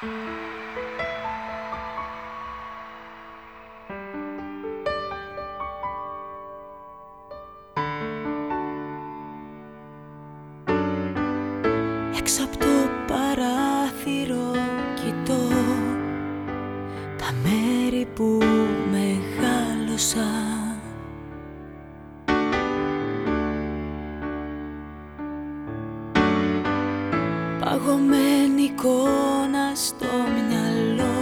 Έξω από το παράθυρο κοιτώ τα μέρη που μεγάλωσαν παγωμένη εικόνα στο μυαλό.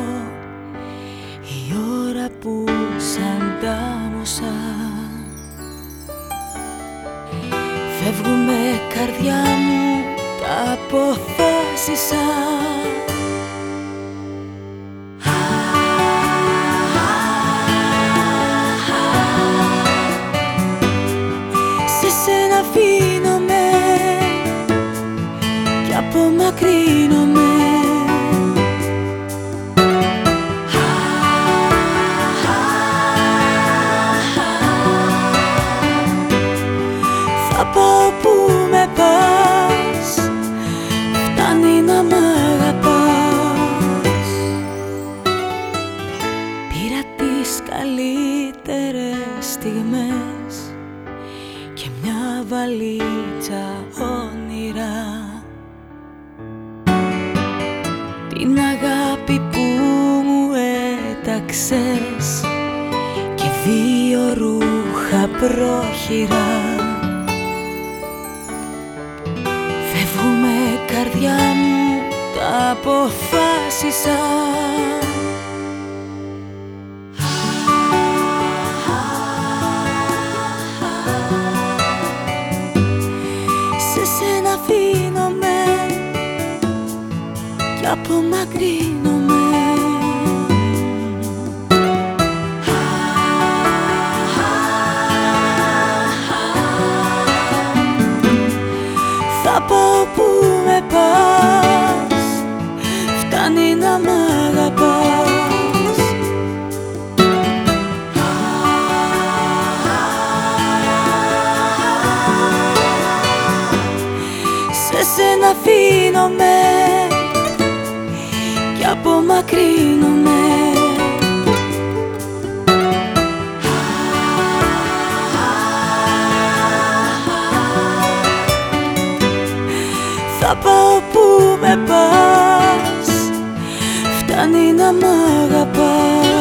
Η ώρα που σαν τάμωσα Φεύγουμε καρδιά μου τα αποφάσισα Πήρα τις καλύτερες στιγμές και μια βαλίτσα όνειρα. Την αγάπη που μου έταξες και δύο ρούχα πρόχειρα. Φεύγουμε καρδιά μου, τα αποφάσισα. απομακρύνομαι. Θα πω που με Φτάνει να μ' Σε σένα απομακρύνομαι. Θα πάω που με πας Φτάνει να μ' αγαπάς.